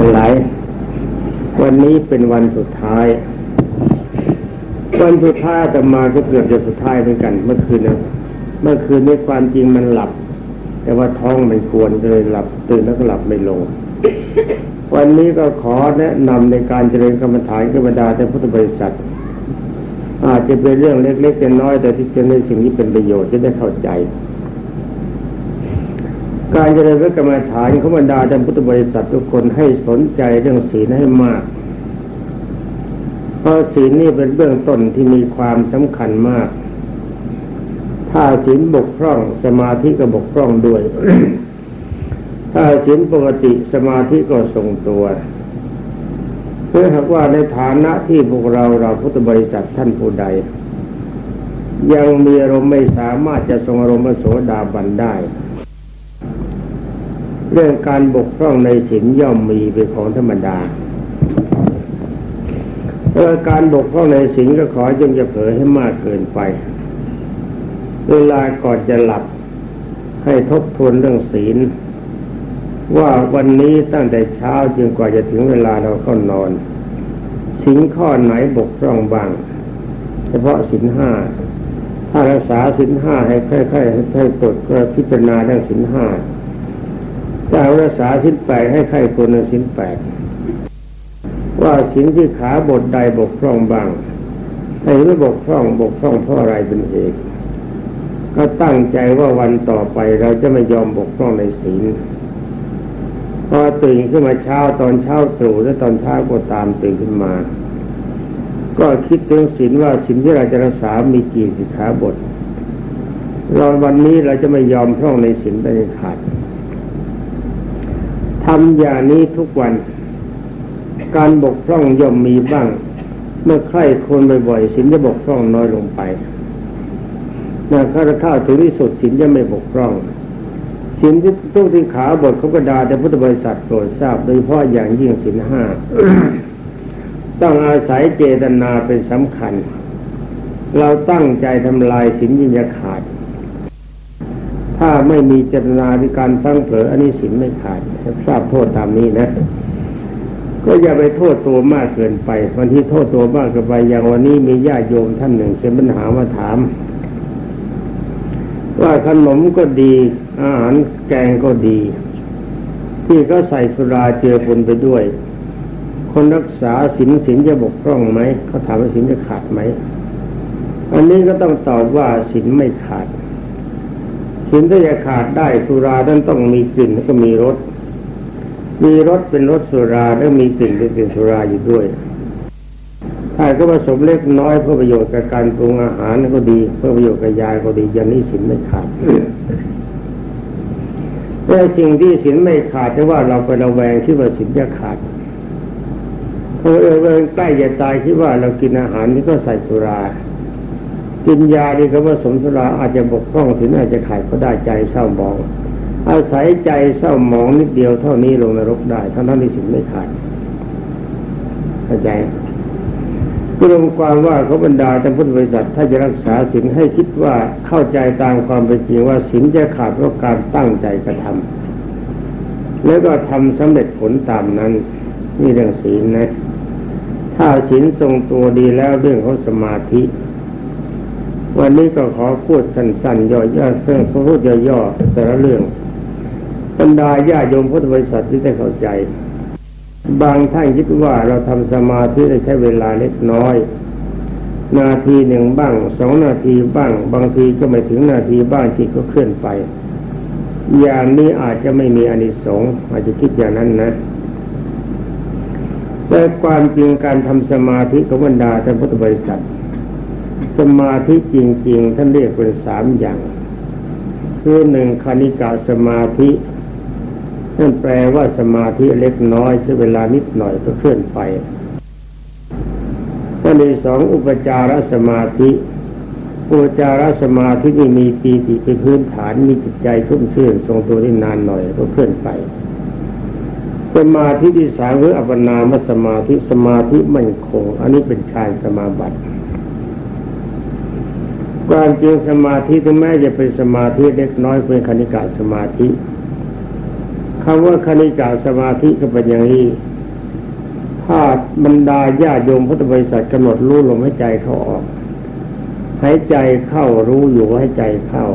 หลาย วันนี้เป็นวันสุดท้าย วันสุดท้ายแต่มาก็เกือบจะสุดท้ายเหมือนกัน เมื่อคืนนะเมื่อคืนในความจริงมันหลับ แต่ว่าท้องมันกวนเลยหลับ ตื่นแล้วก็หลับไม่ลง วันนี้ก็ขอแนะนำในการเจริญกรรมฐานกรรมดาแต่พุทธบริษัท อาจจะเป็นเรื่องเล็กๆแต่น้อยแต่ที่จะในสิ่งที่เป็นประโยชน์จะได้เข้าใจ การเจริญพระกรรมฐานของบรรดาท่านพุทธบริษัททุกคนให้สนใจเรื่องศีลให้มาก เพราะศีลนี่เป็นเบื้องต้นที่มีความสำคัญมาก ถ้าศีลบกพร่องสมาธิก็บกพร่องด้วย ถ้าศีลปกติสมาธิก็ทรงตัวเพื่อหากว่าในฐานะที่พวกเราเราพุทธบริษัทท่านผู้ใด ยังมีอารมณ์ไม่สามารถจะทรงอารมณ์โสดาบันได้ เรื่องการบกพร่องในศีลย่อมมีเป็นของธรรมดาเออการบกพร่องในศีลก็ขอจงจะเผยให้มากเกินไป เวลาก่อนจะหลับให้ทบทวนเรื่องศีล ว่าวันนี้ตั้งแต่เช้าจนกว่าจะถึงเวลาเราเข้านอนสิ่งข้อไหนบกพร่องบ้าง เฉพาะสินห้าถ้ารักษาสินห้าให้ค่อยๆให้ตรวจก็พิจารณาเรื่องสินห้า ถ้ารักษาสินแปดให้ใครคนในสินแปดว่าสินที่ขาบทใดบกพร่องบ้างไอ้ไม่บกพร่องบกพร่องเพราะอะไรเป็นเหตุก็ตั้งใจว่าวันต่อไปเราจะไม่ยอมบกพร่องในศีลพอตื่นขึ้นมาเช้าตอนเช้าตรู่และตอนเช้าก็ตามตื่นขึ้นมา ก็คิดถึงศีลว่าศีลที่เราจะรักษา มีกี่สิขาบท เราวันนี้เราจะไม่ยอมพร่องในศีลไปขาดำอย่างนี้ทุกวัน การบกพร่องย่อมมีบ้าง เมื่อใครคนบ่อยๆศีลจะบกพร่องน้อยลงไปนะข้าข้าถึงที่สุดศีลจะไม่บกพร่องศีลที่ต้องที่ขาบทเขาก็ดาแต่พุทธบริษัทโปรดทราบโดยเฉพาะอย่างยิ่งศีลห้าต้องอาศัยเจตนาเป็นสำคัญ เราตั้งใจทำลายศีลยิ่งจะขาด ถ้าไม่มีเจตนาในการตั้งเผลออันนี้ศีลไม่ขาดทราบโทษตามนี้นะ ก็อย่าไปโทษตัวมากเกินไปวันที่โทษตัวมากเกินไปอย่างวันนี้มีญาติโยมท่านหนึ่งเป็นปัญหามาถาม ว่าขนมก็ดีอาหารแกงก็ดี ที่เขาใส่สุราเจือปนไปด้วย คนรักษาศีลศีลจะบกพร่องไหมเขาถามว่าศีลจะขาดไหมอันนี้ก็ต้องตอบว่าศีลไม่ขาด ศีลถ้าจะขาดได้สุราท่านต้องมีกลิ่นแล้วก็มีรสมีรสเป็นรสสุราแล้วมีกลิ่นเป็นกลิ่นสุราอยู่ด้วย ถ้าก็ผสมเล็กน้อยเพื่อประโยชน์กับการปรุงอาหารก็ดี เพื่อประโยชน์กับยาก็ดีย่านี้ศีลไม่ขาดแต่สิ่งที่ศีลไม่ขาดแต่ว่าเราไประแวงที่ว่าศีลจะขาดเพราะเออใกล้จะตายคิดว่าเรากินอาหารนี่ก็ใส่สุรา กินยาดีก็ว่าสมสุราอาจจะบกพร่องศีลอาจจะขาดก็ได้ใจเศร้าหมอง อาศัยใจเศร้าหมองนิดเดียวเท่านี้ลงนรกได้ทั้งนั้นที่ศีลไม่ขาดเข้าใจรวมความว่าเขาบรรดาท่านพุทธบริษัทถ้าจะรักษาศีลให้คิดว่าเข้าใจตามความเป็นจริงว่าศีลจะขาดเพราะการตั้งใจกระทำแล้วก็ทำสำเร็จผลตามนั้นนี่เรื่องศีลนะ ถ้าศีลทรงตัวดีแล้วเรื่องของสมาธิ วันนี้ก็ขอพูดสั้นๆย่อๆเรื่องพูดย่อๆแต่ละเรื่องบรรดาญาโยมพุทธบริษัทที่ได้เข้าใจ บางท่านคิดว่าเราทำสมาธิได้ใช้เวลาเล็กน้อย นาทีหนึ่งบ้างสองนาทีบ้าง บางทีก็ไม่ถึงนาทีบ้างจิตก็เคลื่อนไป อย่างนี้อาจจะไม่มีอานิสงส์อาจจะคิดอย่างนั้นนะแต่ความจริงการทำสมาธิของบรรดาท่านพุทธบริษัท สมาธิจริง ๆ ท่านเรียกเป็นสามอย่าง คือหนึ่งคณิกาสมาธินั่นแปลว่าสมาธิเล็กน้อยใช้เวลานิดหน่อยก็เคลื่อนไปข้อที่สองอุปจารสมาธิ อุปจารสมาธินี่มีปีติเป็นพื้นฐานมีจิตใจชุ่มชื่นทรงตัวได้นานหน่อยก็เคลื่อนไปสมาธิที่สามคืออัปปนามสมาธิสมาธิมั่นคง อันนี้เป็นฌานสมาบัติ ความจริงสมาธิถึงแม้จะเป็นสมาธิเล็กน้อยเป็นคณิกาสมาธิคำว่าคณิกาสมาธิก็เป็นอย่างนี้ถ้าบรรดาญาโยมพุทธบริษัทกำหนดรู้ลมหายใจเข้าออกหายใจเข้ารู้อยู่หายใจเข้า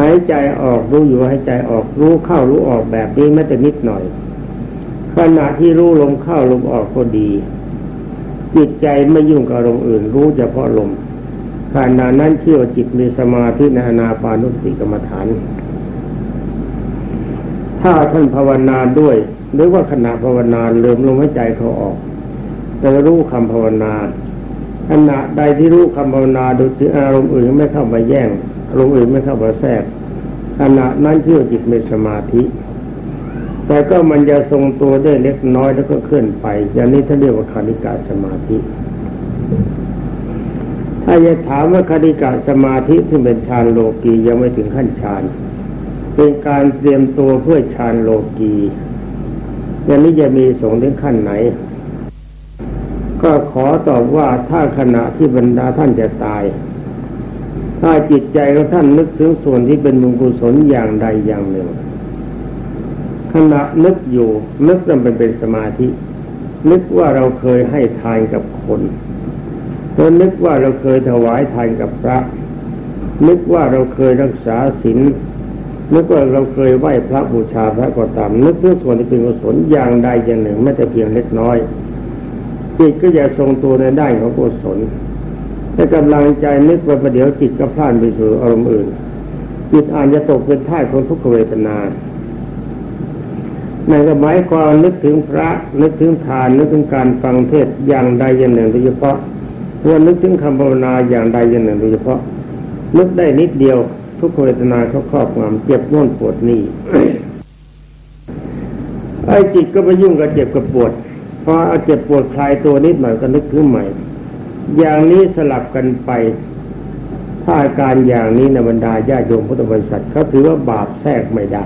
หายใจออกรู้อยู่หายใจออกรู้เข้ารู้ออกแบบนี้แม้แต่นิดหน่อยขณะที่รู้ลมเข้าลมออกก็ดี จิตใจไม่ยุ่งกับลมอื่น รู้เฉพาะลม ขณะนั้นเชื่อจิตมีสมาธิในอนาปานุสติกรรมฐาน ถ้าท่านภาวนาด้วย หรือว่าขณะภาวนาลืมลมหายใจเขาออกจะรู้คำภาวนาขณะใดที่รู้คำภาวนาดูที่อารมณ์อื่นไม่เข้ามาแย่งอารมณ์อื่นไม่เข้ามาแทรกขณะนั้นเชื่อจิตมีสมาธิ แต่ก็มันจะทรงตัวได้เล็กน้อยแล้วก็เคลื่อนไป อย่างนี้ท่านเรียกว่าคานิกาสมาธิ ถ้าจะถามว่าคานิกาสมาธิที่เป็นฌานโลกียังไม่ถึงขั้นฌาน เป็นการเตรียมตัวเพื่อฌานโลกีอย่างนี้จะมีสงถึงขั้นไหน ก็ขอตอบว่าถ้าขณะที่บรรดาท่านจะตาย ถ้าจิตใจของท่านนึกถึงส่วนที่เป็นบุญกุศลอย่างใดอย่างหนึ่ง ขณะนึกอยู่นึกนั้นเป็นเป็นสมาธิ นึกว่าเราเคยให้ทานกับคน หรือนึกว่าเราเคยถวายทานกับพระ นึกว่าเราเคยรักษาศีลนึกว่าเราเคยไหว้พระบูชาพระก็ตาม นึกถึงส่วนที่เป็นกุศลอย่างใดอย่างหนึ่งไม่แต่เพียงเล็กน้อยจิตก็จะทรงตัวในด้านของกุศลแต่กำลังใจนึกว่าประเดี๋ยวจิตก็พลาดไปสู่อารมณ์อื่นจิตอาจจะตกเป็นท่าของทุกขเวทนาในสมัยก่อนนึกถึงพระนึกถึงทานนึกถึงการฟังเทศอย่างใดอย่างหนึ่งโดยเฉพาะ เมื่อนึกถึงคำภาวนาอย่างใดอย่างหนึ่งโดยเฉพาะ นึกได้นิดเดียว ทุกเวทนาเขาครอบงำเจ็บน่นปวดนี่ไอ้จิตก็ไปยุ่งกับเจ็บกับปวดพอเอาเจ็บปวดคลายตัวนิดหน่อยก็นึกถึงใหม่ อย่างนี้สลับกันไป ถ้าอาการอย่างนี้ในบรรดาญาโยมพุทธบริษัทเขาถือว่าบาปแทรกไม่ได้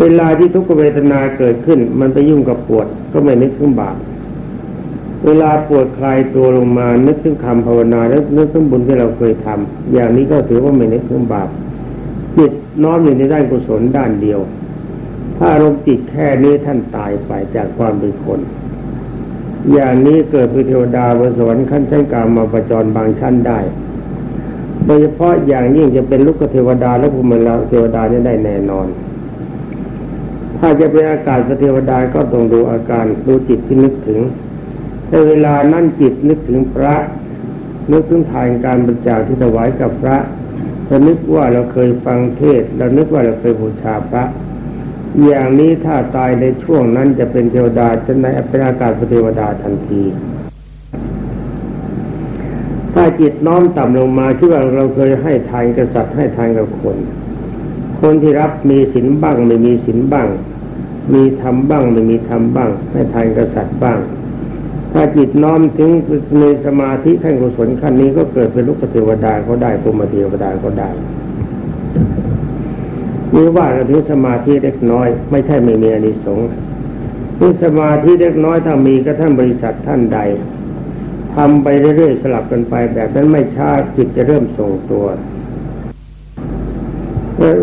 เวลาที่ทุกเวทนาเกิดขึ้น มันไปยุ่งกับปวด ก็ไม่นึกถึงบาป เวลาปวดคลายตัวลงมา นึกถึงคำภาวนาแล้วนึกถึงบุญที่เราเคยทำอย่างนี้ก็ถือว่าไม่นึกถึงบาปจิตน้อมอยู่ในด้านกุศลด้านเดียว ถ้าลมจิตแค่นี้ท่านตายไปจากความเป็นคน อย่างนี้เกิดเป็นเทวดาบนสวรรค์ขั้นชั้นกลางมาประจรบางชั้นได้ โดยเฉพาะอย่างยิ่งจะเป็นลูกเทวดาและภูมิลาเทวดานี่ได้แน่นอนถ้าจะเป็นอากาศเทวดาก็ต้องดูอาการดูจิตที่นึกถึง แต่เวลานั่นจิตนึกถึงพระ นึกถึงทานการบริจาคที่ถวายกับพระเรานึกว่าเราเคยฟังเทศเรานึกว่าเราเคยบูชาพระ อย่างนี้ถ้าตายในช่วงนั้นจะเป็นเทวดาจะในเป็นอากาศเทวดาทันที ถ้าจิตน้อมต่ำลงมาคิดว่าเราเคยให้ทานกษัตริย์ให้ทานกับคน คนที่รับมีศีลบ้างไม่มีศีลบ้าง มีทำบ้างไม่มีทำบ้าง ให้ทานกษัตริย์บ้าง ถ้าจิตน้อมถึงในสมาธิขั้นกุศลขั้นนี้ก็เกิดเป็นลูกเทวดาก็ได้ภูมิเทวดาก็ได้นี่ว่าเราถึงสมาธิเล็กน้อย ไม่ใช่ไม่มีอนิสงส์ที่สมาธิเล็กน้อยถ้ามีก็ท่านบริษัทท่านใดทำไปเรื่อยๆสลับกันไป แบบนั้นไม่ช้าจิตจะเริ่มส่งตัว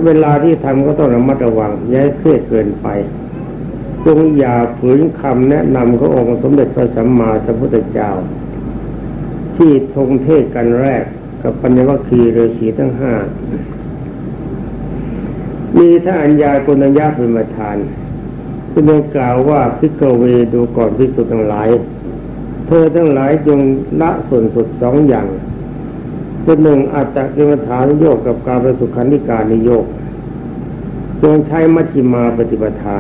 เวลาที่ทำก็ต้องระมัดระวังอย่าเครียดเกินไป จงอย่าฝืนคำแนะนำขององค์สมเด็จพระสัมมาสัมพุทธเจ้า ที่ทงเทศกันแรกกับปัญญวัคคีฤาษีทั้งห้ามีท่านอัญญากุณยะเป็นประธานที่ได้กล่าวว่าพิกเวดูก่อนพิสุทั้งหลาย เธอทั้งหลายจงละส่วนสุดสองอย่างเป็นหนึ่งอัตตะกิมฐานโยกกับการประสุขันธิการนิโยกจงใช้มัชฌิมาปฏิปทา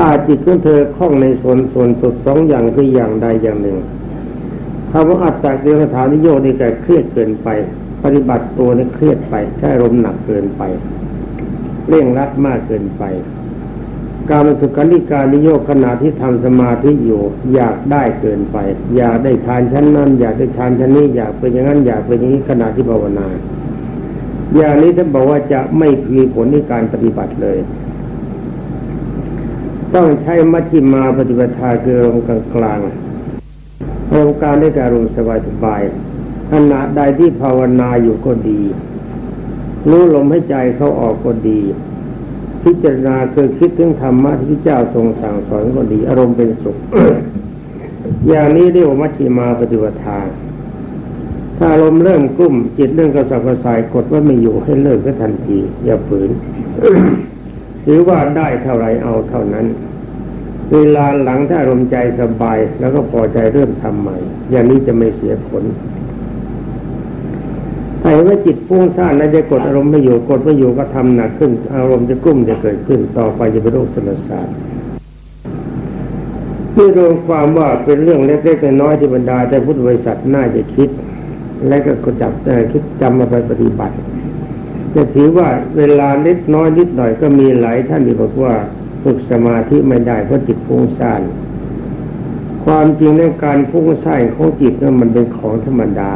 ถ้าจิตของเธอคล้องในส่วนส่วนสุดสองอย่างคืออย่างใดอย่างหนึ่งคำว่าอัตตาเดรฐานิโยนี่แกเครียดเกินไป ปฏิบัติตัวนี่เครียดไปใช้ลมหนักเกินไปเร่งรัดมากเกินไป การสุขันิการนิโยขณะที่ทำสมาธิอยู่ อยากได้เกินไป อยากได้ทานชั้นนั้นอยากได้ทานชั้นนี้อยากเป็นอย่างนั้นอยากเป็นอย่างนี้ขณะที่ภาวนา อย่างนี้ท่านบอกว่าจะไม่มีผลในการปฏิบัติเลย ต้องใช้มัชฌิมาปฏิปทาคือลมกลางกลางลมการได้การลมสบายสบายขณะใดที่ภาวนาอยู่ก็ดี รู้ลมให้ใจเขาออกก็ดี พิจารณาคือคิดถึงธรรมะที่พระเจ้าทรงสั่งสอนก็ดี อารมณ์เป็นสุข อย่างนี้เรียกว่ามัชฌิมาปฏิปทาถ้าอารมเริ่มกุ้มจิตเรื่องกระสับกระส่ายกดว่าไม่อยู่ให้เลิกก็ทันที อย่าฝืนถือว่าได้เท่าไรเอาเท่านั้น เวลาหลังถ้าอารมณ์ใจสบาย แล้วก็พอใจเริ่มทำใหม่ อย่างนี้จะไม่เสียผลถ้าเห็นว่าจิตฟุ้งซ่านแล้วจะกดอารมณ์ไม่อยู่กดไม่อยู่ก็ทำหนักขึ้น อารมณ์จะกุ้มจะเกิดขึ้นต่อไปจะเป็นโรคสมศาสตร์ที่รวมความว่าเป็นเรื่องเล็กๆน้อยที่บรรดาแต่พุทธบริษัทน่าจะคิด และก็จับคิดจำมาไปปฏิบัติ จะถือว่าเวลาเล็กน้อยนิดหน่อยก็มีหลายท่านที่บอกว่า ฝึกสมาธิไม่ได้เพราะจิตฟุ้งซ่านความจริงในการฟุ้งซ่านของจิตนั้นมันเป็นของธรรมดา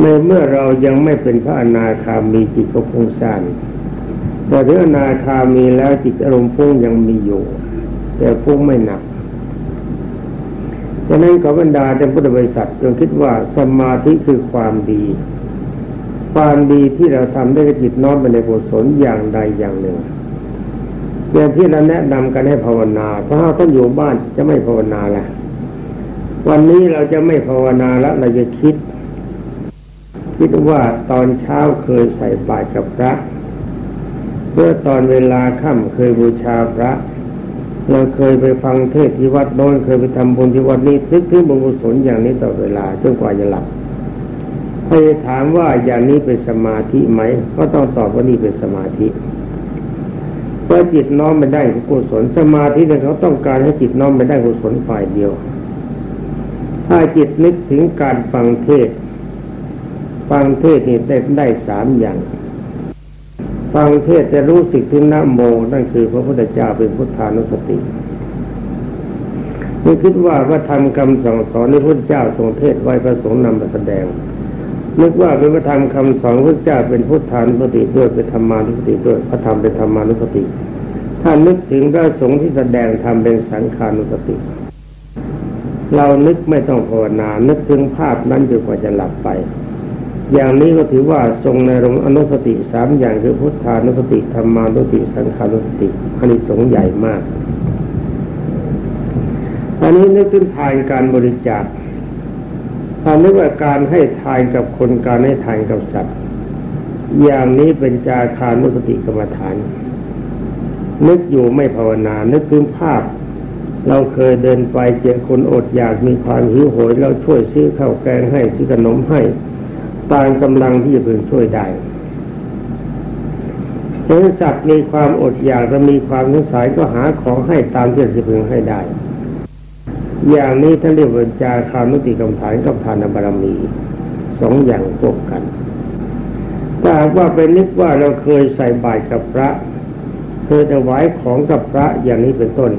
ในเมื่อเรายังไม่เป็นพระอนาคามีจิตก็ฟุ้งซ่านแต่ถึงอนาคามีแล้วจิตอารมณ์ฟุ้งยังมีอยู่ แต่ฟุ้งไม่หนักฉะนั้นขบรรดาแต่พุทธบริษัทจงคิดว่าสมาธิคือความดี ความดีที่เราทำได้จิตน้อมไปในกุศลอย่างใดอย่างหนึ่ง อย่างที่เราแนะนำกันให้ภาวนาเพราะถ้าท่านอยู่บ้านจะไม่ภาวนาละวันนี้เราจะไม่ภาวนาแล้วเราจะคิด คิดว่าตอนเช้าเคยใส่บาตรกับพระเมื่อตอนเวลาค่ำเคยบูชาพระเราเคยไปฟังเทศที่วัดโน้นเคยไปทำบุญที่วัดนี้ทึกถึงบุญกุศลอย่างนี้ต่อเวลาจนกว่าจะหลับถ้าถามว่าอย่างนี้เป็นสมาธิไหม ก็ต้องตอบว่านี่เป็นสมาธิ เพราะจิตน้อมไม่ได้กุศลสมาธิเนี่ยเขาต้องการให้จิตน้อมไม่ได้กุศลฝ่ายเดียว ถ้าจิตนึกถึงการฟังเทศ ฟังเทศนี่ได้ได้สามอย่าง ฟังเทศจะรู้สึกถึงน้ำโมนั่นคือพระพุทธเจ้าเป็นพุทธานุสตินี่คิดว่าว่าทำคำสั่งสอนในพระเจ้าทรงเทศไว้ประสงค์นำมาแสดง นึกว่าเป็นพระธรรมคำสอนพระเจ้าเป็นพุทธานุสติด้วยเป็นธรรมานุสติด้วยพระธรรมเป็นธรรมานุสติถ้านึกถึงพระสงฆ์ที่แสดงธรรมเป็นสังขานุสติ เรานึกไม่ต้องภาวนา นึกถึงภาพนั้นจนกว่าจะหลับไป อย่างนี้ก็ถือว่าทรงในรงอนุสติสามอย่างคือพุทธานุสติธรรมานุสติสังขานุสติอันนี้สงใหญ่มาก อันนี้นึกถึงทานการบริจาค ถ้านึกว่าการให้ทานกับคนการให้ทานกับสัตว์ อย่างนี้เป็นจาคานุสติกรรมฐาน นึกอยู่ไม่ภาวนา นึกถึงภาพ เราเคยเดินไปเจอคนอดอยากมีความหิวโหยเราช่วยซื้อข้าวแกงให้ซื้อขนมให้ตามกำลังที่จะพึงช่วยได้เห็นสัตว์มีความอดอยากและมีความสงสัยก็หาของให้ตามที่จะพึงให้ได้ อย่างนี้ท่านเรียกว่าจาคานุติกรรมฐานกับทานบารมีสองอย่างพวกกันถ้าหากว่าเป็นนึกว่าเราเคยใส่บาตรกับพระ เคยถวายของกับพระอย่างนี้เป็นต้น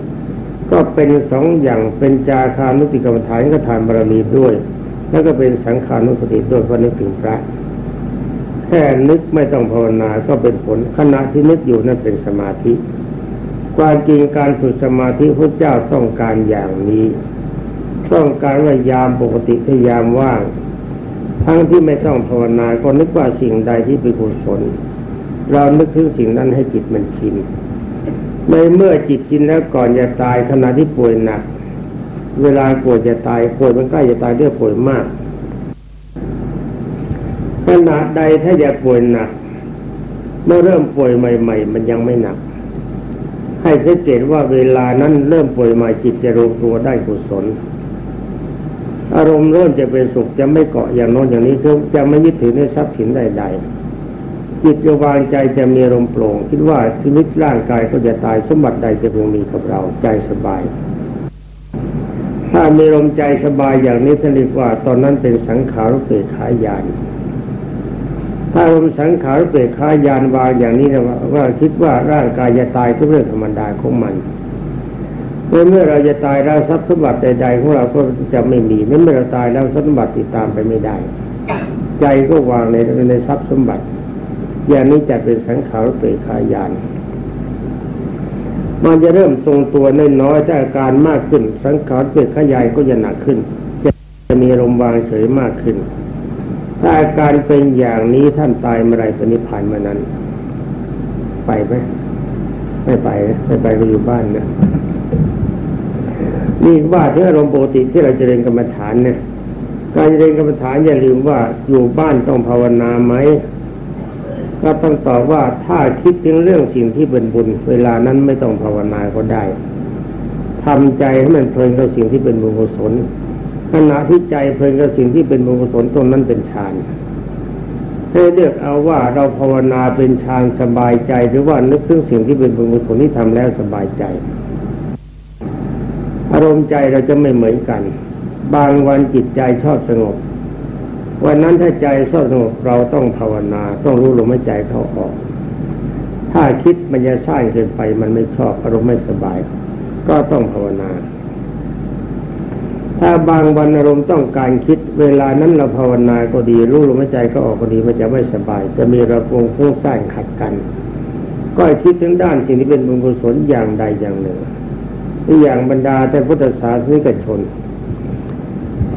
ก็เป็นสองอย่างเป็นจาคานุติกรรมฐานกับทานบารมีด้วย แล้วก็เป็นสังขานุสติด้วยเพราะนึกถึงพระ แค่นึกไม่ต้องภาวนาก็เป็นผลขณะที่นึกอยู่นั่นเป็นสมาธิความจริงการฝึกสมาธิพระเจ้าต้องการอย่างนี้ ต้องการว่ายามปกติถ้ายามว่าง ทั้งที่ไม่ต้องภาวนาก็นึกว่าสิ่งใดที่เป็นกุศลเรานึกถึงสิ่งนั้นให้จิตมันชินในเมื่อจิตชินแล้วก่อนจะตายขณะที่ป่วยหนัก เวลาป่วยจะตายป่วยมันใกล้จะตายเรื่อป่วยมากขนาดใดถ้าจะป่วยหนักเมื่อเริ่มป่วยใหม่ ๆ มันยังไม่หนัก ให้สังเกตว่าเวลานั้นเริ่มป่วยใหม่จิตจะรวมตัวได้กุศล อารมณ์เริ่มจะเป็นสุขจะไม่เกาะอย่างโน้นอย่างนี้คือจะไม่ยึดถือในทรัพย์สินใดๆจิตจะวางใจจะมีอารมณ์โปร่งคิดว่าชีวิตร่างกายก็จะตายสมบัติใดจะเพิ่งมีกับเราใจสบาย ถ้ามีลมใจสบายอย่างนี้ท่านเรียกว่า ตอนนั้นเป็นสังขารเปรขายานถ้าลมสังขารเปรขายานวางอย่างนี้นะว่าคิดว่าร่างกายจะตายก็เรื่องธรรมดาของมัน เมื่อเมื่อเราจะตายแล้วทรัพย์สมบัติใดๆของเราก็จะไม่มีเมื่อเราตายแล้วทรัพย์สมบัติติดตามไปไม่ได้ ใจก็วางในในทรัพย์สมบัติ อย่างนี้จะเป็นสังขารเปรขายานมันจะเริ่มทรงตัวน้อยๆถ้าอาการมากขึ้น สังขารเกิดขยายก็จะหนักขึ้น จะมีลมวางเฉยมากขึ้น ถ้าอาการเป็นอย่างนี้ท่านตายเมื่อไรปณิพานมานั้น ไปไหมไม่ไปนะไม่ไปก็อยู่บ้านนะ นี่ว่าถึงอารมณ์ปกติที่เราจะเรียนกรรมฐานเนี่ยการเรียนกรรมฐานอย่าลืมว่าอยู่บ้านต้องภาวนาไหมก็ต้องตอบว่าถ้าคิดถึงเรื่องสิ่งที่เป็นบุญ เวลานั้นไม่ต้องภาวนาก็ได้ทำใจให้มันเพลินกับสิ่งที่เป็นบุญกุศลขณะที่ใจเพลินกับสิ่งที่เป็นบุญกุศลตรงนั้นเป็นฌานให้เลือกเอาว่าเราภาวนาเป็นฌานสบายใจหรือว่านึกถึงสิ่งที่เป็นบุญกุศลที่ทำแล้วสบายใจ อารมณ์ใจเราจะไม่เหมือนกัน บางวันจิตใจชอบสงบ วันนั้นถ้าใจชอบสงบเราต้องภาวนา ต้องรู้ลมหายใจเข้าออก ถ้าคิดมันจะสร้างเกินไปมันไม่ชอบอารมณ์ไม่สบาย ก็ต้องภาวนา ถ้าบางวันอารมณ์ต้องการคิด เวลานั้นเราภาวนาก็ดีรู้ลมหายใจก็ออกก็ดีมันจะไม่สบาย จะมีระวงฟุ้งซ่านขัดกัน ก็คิดถึงด้านสิ่งที่เป็นบุญกุศลอย่างใดอย่างหนึ่ง ที่อย่างบรรดาแต่พุทธศาสนิกชน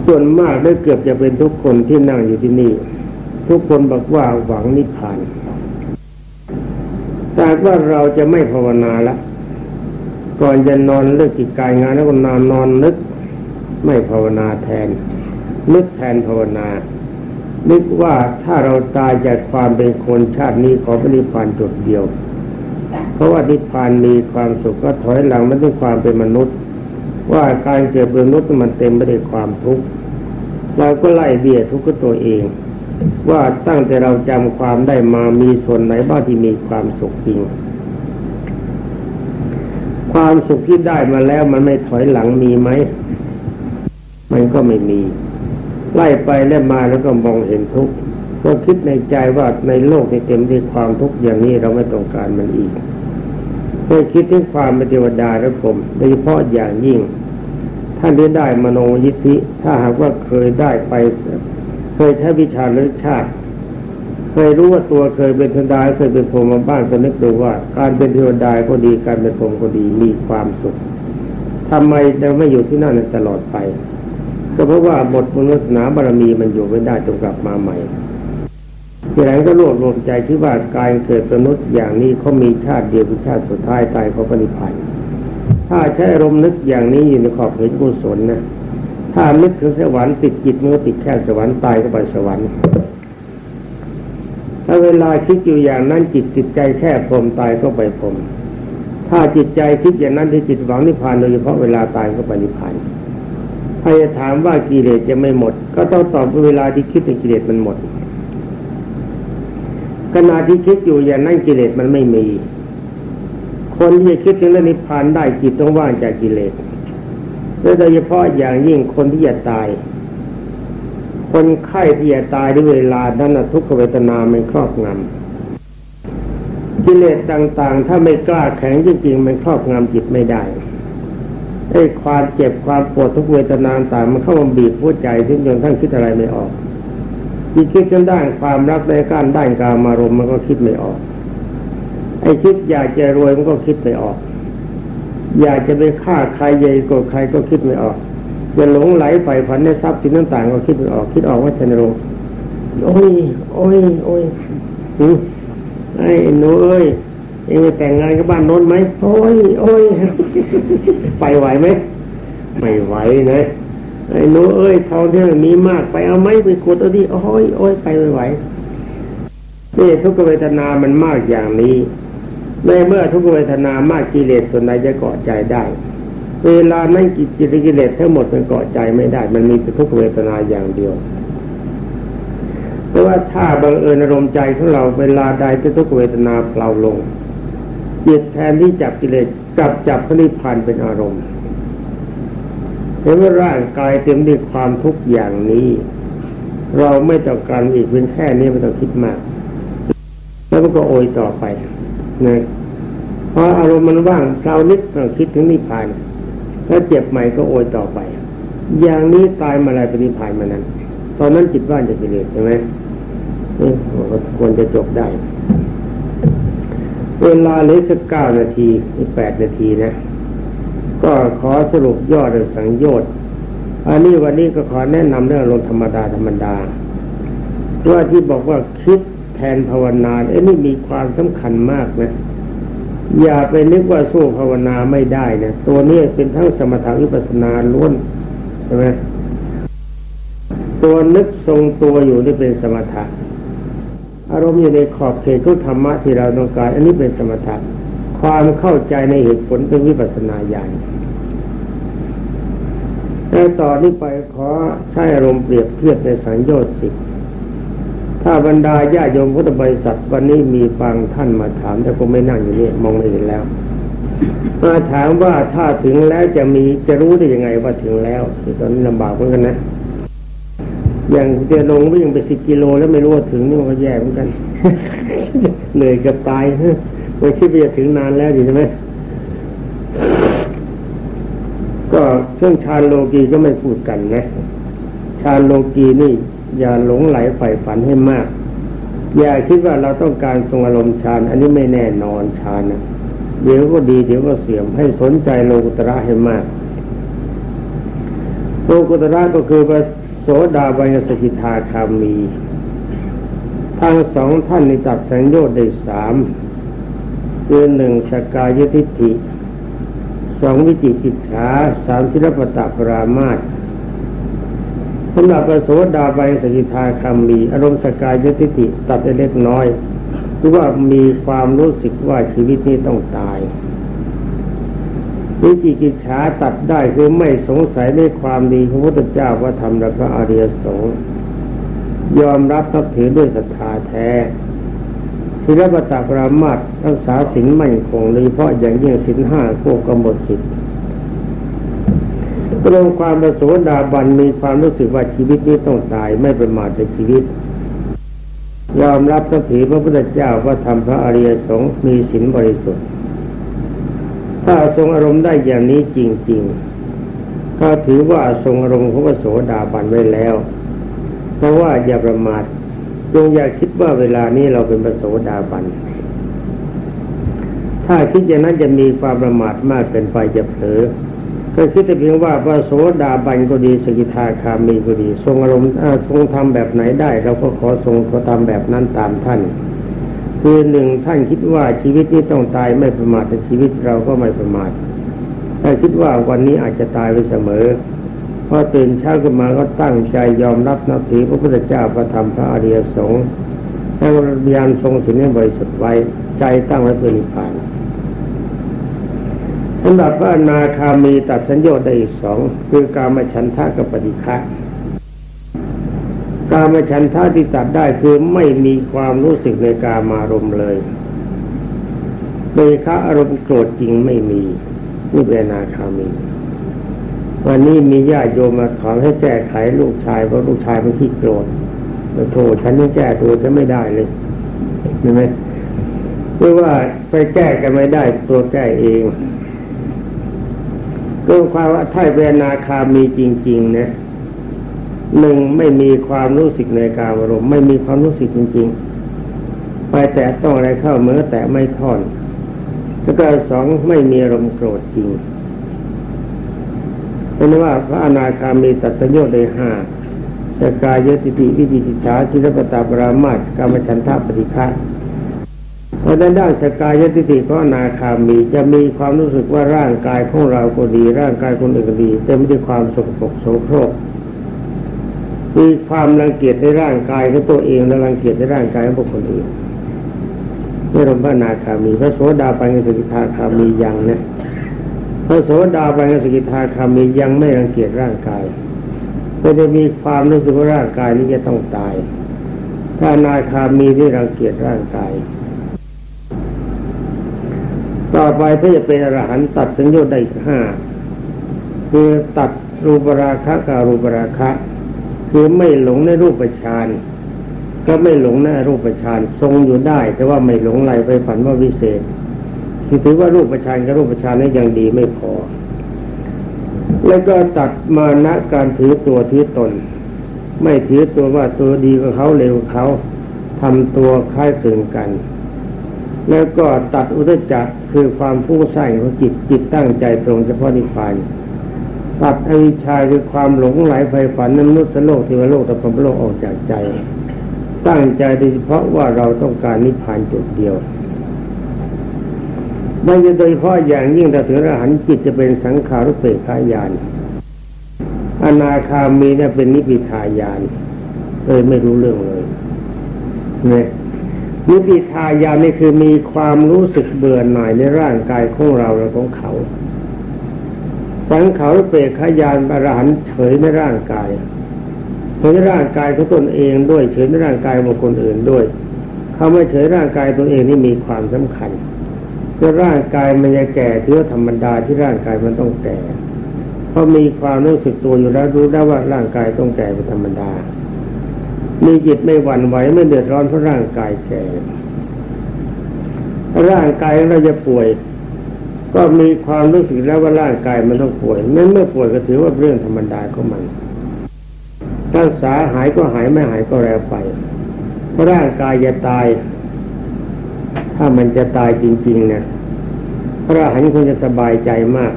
ส่วนมากได้เกือบจะเป็นทุกคนที่นั่งอยู่ที่นี่ ทุกคนบอกว่าหวังนิพพานแต่ว่าเราจะไม่ภาวนาละก่อนจะนอนเลิกกิจการงานแล้วก็นอนนอนนึก ไม่ภาวนาแทน นึกแทนภาวนา นึกว่าถ้าเราตายจากความเป็นคนชาตินี้ขอปฏิพานจุดเดียว เพราะว่านิพพานมีความสุขก็ถอยหลังมันด้วยความเป็นมนุษย์ ว่าการเกิดเป็นมนุษย์มันเต็มไปด้วยความทุกข์เราก็ไล่เบี้ยทุกข์กับตัวเอง ว่าตั้งแต่เราจำความได้มามีส่วนไหนบ้างที่มีความสุขจริง ความสุขที่ได้มาแล้วมันไม่ถอยหลังมีไหมมันก็ไม่มี ไล่ไปแล้วมาแล้วก็มองเห็นทุกข์ก็คิดในใจว่าในโลกที่เต็มด้วยความทุกข์อย่างนี้เราไม่ต้องการมันอีก เคยคิดถึงความเป็นเทวดาและผมโดยเฉพาะอย่างยิ่ง ท่านที่ได้มโนยิทธิ ถ้าหากว่าเคยได้ไป เคยใช้วิชาเลือชาติ เคยรู้ว่าตัวเคยเป็นเทวดาเคยเป็นพรหมมาบ้างก็นึกดูว่า การเป็นเทวดาก็ดีการเป็นพรหมก็ดีมีความสุขทำไมเราไม่อยู่ที่นั่นตลอดไป ก็เพราะว่าบทมนุษย์นาบารมีมันอยู่ไม่ได้จงกลับมาใหม่ ทีหลังก็รวบรวมใจที่ว่าการเกิดมนุษย์อย่างนี้เขามีชาติเดียวเป็นชาติสุดท้ายตายเขาปฏิพันธ์ถ้าใช้อารมณ์นึกอย่างนี้อยู่ในขอบเห็นกุศลนะถ้านึกถึงสวรรค์ติดจิตมือติดแค่สวรรค์ตายก็ไปสวรรค์ถ้าเวลาคิดอยู่อย่างนั้นจิตจิตใจแค่พรมตายก็ไปพรมถ้าจิตใจคิดอย่างนั้นที่จิตหวังนิพพานโดยเฉพาะเวลาตายก็ไปนิพพานถ้าจะถามว่ากิเลสจะไม่หมด ก็ต้องตอบเวลาที่คิดในกิเลสมันหมด ขณะที่คิดอยู่อย่างนั้นกิเลสมันไม่มี คนที่จะคิดถึงเรื่องนิพพานได้จิตต้องว่างจากกิเลสโดยเฉพาะอย่างยิ่งคนที่จะตาย คนไข้ที่จะตายด้วยเวลานั้นทุกขเวทนามันครอบงำกิเลสต่างๆ ถ้าไม่กล้าแข็งจริงๆ มันครอบงำจิตไม่ได้ไอ้ความเจ็บความปวดทุกเวทนาต่างมันเข้ามาบีบหัวใจที่จนทั้งคิดอะไรไม่ออก ที่คิดจนด้านความรักในการด้านการมารมมันก็คิดไม่ออก ไอ้คิดอยากจะรวยมันก็คิดไม่ออก อยากจะไปฆ่าใครใหญ่กว่าใครก็คิดไม่ออกจะหลงไหลไปฝันในทรัพย์สินต่างๆก็คิดไม่ออก คิดออกว่าชนรงโอ้ยโอ้ยโอ้ยไอ้หนูเอ้ยเองแต่งงานกับบ้านโน้นไหมโอ้ยโอ้ยไปไหวไหมไม่ไหวนะ ไอ้หนูเอ้ยทองที่มีมากไปเอาไม้ไปกดเอาดิโอ้ยโอ้ยไปไม่ไหวนี่ทุกเวทนามันมากอย่างนี้ในเมื่อทุกเวทนามากกิเลสส่วนใดจะเกาะใจได้ เวลานั้นกิจกิเลสทั้งหมดมันเกาะใจไม่ได้ มันมีแต่ทุกเวทนาอย่างเดียวเพราะว่าถ้าบังเอิญอารมณ์ใจของเราเวลาใดที่ทุกเวทนาเปล่าลงจิตแทนที่จับกิเลสกลับจับพระนิพพานเป็นอารมณ์ เห็นว่าร่างกายเต็มด้วยความทุกข์อย่างนี้ เราไม่ต้องการอีกเป็นแค่นี้ไม่ต้องคิดมาก แล้วก็โอยต่อไปนะเพราะอารมณ์มันว่างเรานิดเราคิดถึงนิพพานแล้วเจ็บใหม่ก็โอยต่อไป อย่างนี้ตายมาอะไรเป็นนิพพานมานั้น ตอนนั้นจิตว่างจะกิเลสใช่ไหมนี่ควรจะจบได้ เวลาเหลือสักเก้านาทีอีกแปดนาทีนะ ก็ขอสรุปยอดเรื่องสังโยชน์อันนี้วันนี้ก็ขอแนะนำเรื่องลงธรรมดาธรรมดาว่าที่บอกว่าคิดแทนภาวนาเอ้นี่มีความสำคัญมากนะ อย่าไปนึกว่าสู้ภาวนาไม่ได้นะตัวนี้เป็นทั้งสมถะวิปัสสนาล้วนใช่ไหมตัวนึกทรงตัวอยู่นี่เป็นสมถะอารมณ์อยู่ในขอบเขตของธรรมะที่เราต้องการ อันนี้เป็นสมถะ ความเข้าใจในเหตุผลเป็นวิปัสนาญาณแต่ต่อนนี้ไปขอใช้อารมณ์เปรียบเทียบในสังโยชน์สิถ้าบรรดาญาโยมพุทธบริษัทวันนี้มีฟังท่านมาถาม แต่ก็ไม่นั่งอยู่นี่มองไม่เห็นแล้ว มาถามว่าถ้าถึงแล้วจะมีจะรู้ได้ยังไงว่าถึงแล้วตอนนี้ลำบากเหมือนกันนะอย่างจะลงวิ่งไปสิบกิโลแล้วไม่รู้ว่าถึงนี่มันก็แย่เหมือนกันเหนื่อยกับตาย ไม่คิดว่าจะถึงนานแล้วอยู่ใช่ไหมก็เรื่องชาโลกีก็ไม่พูดกันนะชาโลกีนี่ อย่าหลงไหลใฝ่ฝันให้มาก อย่าคิดว่าเราต้องการทรงอารมณ์ฌานอันนี้ไม่แน่นอนฌานนะเดี๋ยวก็ดีเดี๋ยวก็เสื่อมให้สนใจโลกุตระให้มาก โลกุตระก็คือพระโสดาบันสกิทาคามี ทั้งสองท่านในตัดสังโยชน์ได้สาม คือหนึ่งสกายทิฏฐิสองวิจิกิจฉาสามศิลปตะปรามาตสำหรับประโสดาบันสกิทาคำมี อารมณ์สกายยติติตัดเล็กน้อยคือว่ามีความรู้สึกว่าชีวิตนี้ต้องตายวิจิกิจฉาตัดได้คือไม่สงสัยในความดีของพระพุทธเจ้าว่าทำแล้วก็อริยสงฆ์ยอมรับนับถือด้วยศรัทธาแท้ ศิลปตะปรามาตรักษาสินมั่นคงโดยเฉพาะอย่างยิ่งสินห้าพวกกำหนดสิทธิ์รวมความประสสดาบันมีความรู้สึกว่าชีวิตนี้ต้องตายไม่ประมาทในชีวิต ยอมรับนัถือพระพุทธเจ้าว่าทำพระอริยสงฆ์มีสินบริสุทธิ์ ถ้าทรงอารมณ์ได้อย่างนี้จริงๆ ก็ถือว่าทรงอารมณ์ของพระโสดาบันไว้แล้ว เพราะว่าอย่าประมาท จงอย่าคิดว่าเวลานี้เราเป็นพระโสดาบัน ถ้าคิดอย่างนั้นจะมีความประมาทมากเกินไปจะเผลอก็คิดแต่เพียงว่าพระโสดาบันก็ดีสกิทาคามีก็ดี ทรงอารมณ์ทรงทำแบบไหนได้ เราก็ขอทรงเขาทำแบบนั้นตามท่าน คือหนึ่งท่านคิดว่าชีวิตนี้ต้องตายไม่ประมาทแต่ชีวิตเราก็ไม่ประมาทถ้าคิดว่าวันนี้อาจจะตายไปเสมอ พอตื่นเช้าขึ้นมาก็ตั้งใจยอมรับนับถือพระพุทธเจ้าพระธรรมพระอริยสงฆ์ให้วิญญาณทรงสิ่งนี้บริสุทธิ์ไว้ใจตั้งไว้เพื่อนิพพานสำหรับพระนาคามีตัดสัญญาได้อีกสองคือการมาฉันทะกับปฏิฆะการมาฉันทะที่ตัดได้คือไม่มีความรู้สึกในการมารมเลยเบคะอารมณ์โกรธจริงไม่มีนี่เป็นนาคามี วันนี้มีญาติโยมมาขอให้แก้ไขลูกชายเพราะลูกชายเป็นที่โกรธมาโทษฉันยังแก้ตัวจะไม่ได้เลยเห็นไหมเพราะว่าไปแก้กันไม่ได้ตัวแก้เองก็ความว่าถ้าเวนาคามีจริง ๆ นะหนึ่งไม่มีความรู้สึกในการอารมณ์ไม่มีความรู้สึกจริง ๆ ไปแต่ต้องอะไรเข้าเมื่อแต่ไม่ท่อน แล้วก็สองไม่มีอารมณ์โกรธจริง เป็นว่าพระอนาคามีตัตโยได้ห้าสกายยติติวิจิติชาชิรปตาปรามาตกรรมฉันทาปฏิฆาเพราะด้านด้านสกายติติพระอนาคามีจะมีความรู้สึกว่าร่างกายของเราก็ดี ร่างกายคนอื่นก็ดีเต็มไปด้วยความสกปรกโสโครกมีความรังเกียจในร่างกายของตัวเองและรังเกียจในร่างกายของบุคคลอื่นนี่รมพระนาคามีพระโสดาปัญญสกิทาคามียังเนี่ย พระโสดาบันสกิทาคามียังไม่รังเกียจร่างกายก็จะมีความรู้สึกว่าร่างกายนี้จะต้องตาย ถ้านาคามีที่รังเกียจร่างกาย ต่อไปถ้าจะเป็นอรหันต์ตัดสัญญาได้ห้าคือตัดรูปราคะกับรูปราคะ คือไม่หลงในรูปฌานก็ไม่หลงในรูปฌานทรงอยู่ได้ แต่ว่าไม่หลงไหลไปฝันว่าวิเศษ คือถือว่ารูปประชานกับรูปประชานนี้ยังดีไม่พอ แล้วก็ตัดมานะการถือตัวถือตน ไม่ถือตัวว่าตัวดีกว่าเขาเร็วเขาทำตัวคล้ายคลึงกัน แล้วก็ตัดอุตจักคือความผู้ใส่ของจิตจิตตั้งใจตรงเฉพาะนิพพานตัดอวิชชาคือความหลงไหลไฟฝันนั้นนุสโลกเทวโลกตะพมโลกออกจากใจ ตั้งใจโดยเฉพาะว่าเราต้องการนิพพานจุดเดียว ไม่จะโดยเฉพาะอย่างยิ่งถ้าถึงอรหันต์จิตจะเป็นสังขารุเปกขายาน อนาคามีเนี่ยเป็นนิพพิทายานเลยไม่รู้เรื่องเลยเนี่ยนิพพิทายานนี่คือมีความรู้สึกเบื่อหน่ายในร่างกายของเราและของเขา สังขารุเปกขายานอรหันต์เฉยในร่างกายเฉยในร่างกายของตนเองด้วยเฉยในร่างกายของคนอื่นด้วย เขาไม่เฉยร่างกายตัวเองนี่มีความสำคัญ คือร่างกายมันจะแก่ถือธรรมดาที่ร่างกายมันต้องแก่เพราะมีความรู้สึกตัวอยู่แล้วรู้ได้ว่าร่างกายต้องแก่เป็นธรรมดา มีจิตไม่หวั่นไหวไม่เดือดร้อนเพราะร่างกายแก่ ร่างกายเราจะป่วย ก็มีความรู้สึกแล้วว่าร่างกายมันต้องป่วยเมื่อเมื่อป่วยก็ถือว่าเรื่องธรรมดาของมันรักษาหายก็หายไม่หายก็แล้วไปเพราะร่างกายจะตาย ถ้ามันจะตายจริงๆนะพระอรหันต์คงจะสบายใจมาก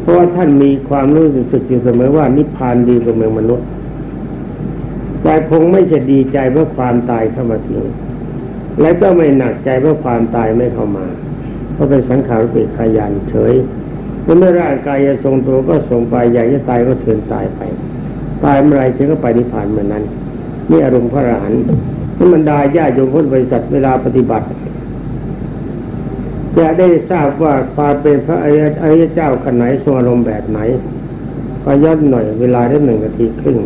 เพราะว่าท่านมีความรู้สึกอยู่เสมอว่านิพพานดีกว่าเมืองมนุษย์แต่คงไม่จะดีใจเพราะความตายเข้ามาถึงและก็ไม่หนักใจเพราะความตายไม่เข้ามา เพราะเป็นสังขารเปรขยันเฉยเมื่อร่างกายจะทรงตัวก็ทรงไปอยากจะตายก็เชิญตายไป ตายเมื่อไรเชิญก็ไปนิพพานเหมือนนั้นนี่อารมณ์พระอรหันต์นี่มันดาญาโยมพุทธบริษัทเวลาปฏิบัติ จะได้ทราบว่าความเป็นพระอริยเจ้าขนาดทรงอารมณ์แบบไหน ก็ย้อนหน่อยเวลาได้หนึ่งนาทีครึ่ง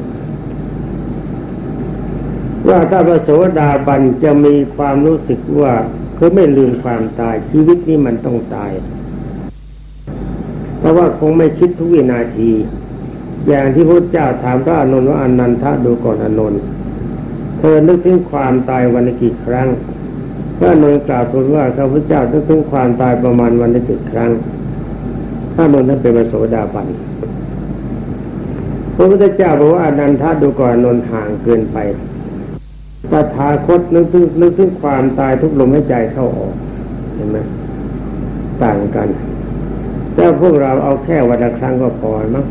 ว่าถ้าพระโสดาบันจะมีความรู้สึกว่าคือไม่ลืมความตายชีวิตนี้มันต้องตายแต่ว่าคงไม่คิดทุกวินาที อย่างที่พระเจ้าถามพระอนุนว่าอนันทะดูก่อนอนุนเธอนึกถึงความตายวันกี่ครั้ง พระนนกล่าวทูลว่าข้าพเจ้าต้องถึงความตายประมาณวันละเจ็ดครั้งพระนนท่านเป็นพระโสดาบันพระพุทธเจ้าบอกว่าอนันทาดูก่อนนนห่างเกินไปตถาคตนึกถึงนึกถึงความตายทุกลมหายใจเข้าออกเห็นไหมต่างกันแต่พวกเราเอาแค่วันละครั้งก็พอมั้ง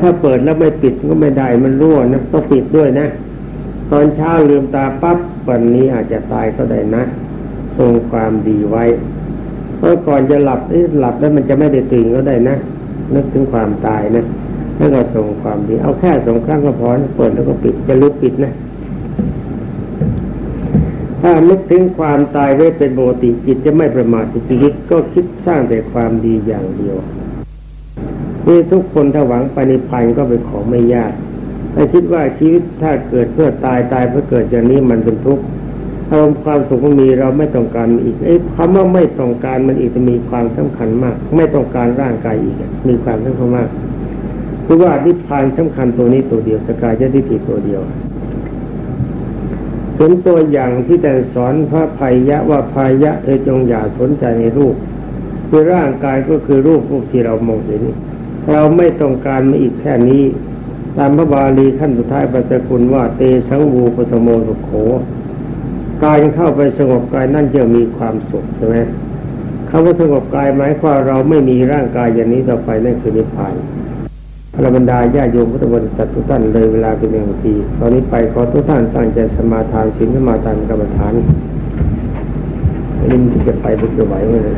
ถ้าเปิดแล้วไม่ปิดก็ไม่ได้มันรั่วนะต้องปิดด้วยนะ ตอนเช้าลืมตาปั๊บวันนี้อาจจะตายก็ได้นะทรงความดีไว้เพราะก่อนจะหลับนี่หลับแล้วมันจะไม่ได้ตื่นก็ได้นะนึกถึงความตายนะแล้วก็ทรงความดี เอาแค่สองครั้งก็พอเปิดแล้วก็ปิดจะลุกปิดนะถ้านึกถึงความตายไว้เป็นโบติจิตจะไม่ประมาทชีวิตก็คิดสร้างแต่ความดีอย่างเดียวนี่ทุกคนถ้าหวังปในพันธ์ก็เป็นของไม่ยาก ถ้าคิดว่าชีวิตถ้าเกิดเพื่อตายตายเพื่อเกิดอย่างนี้มันเป็นทุกข์อารมณ์ความสุขมีเราไม่ต้องการอีกไอ้คำว่าไม่ต้องการมันอีกจะมีความสำคัญมาก ไม่ต้องการร่างกายอีกมีความสำคัญมากเพราะว่านิพพานสำคัญตัวนี้ตัวเดียวสกายจะทิฏฐิตัวเดียวเป็นตัวอย่างที่แต่สอนพระภัยยะว่าภัยยะเธอจงอย่าสนใจในรูปคือร่างกายก็คือรูปพวกที่เรามองเห็นเราไม่ต้องการมาอีกแค่นี้ ตามพระบาลีขั้นสุดท้ายปัจจคุณว่าเตชังวูปสโมสุโขกายเข้าไปสงบกายนั่นจะมีความสุขใช่ไหมคำว่าสงบกายหมายความเราไม่มีร่างกายอย่างนี้ต่อไปนั่นคือนิพพานพระบรรดาญาโยมพุทธบริษัททุกท่านเลยเวลาเป็นหนึ่งที ตอนนี้ไปขอทุกท่านตั้งใจสมาทานศีลสมาทานกรรมฐานลิ้นจะไปบุกจะไหวเลย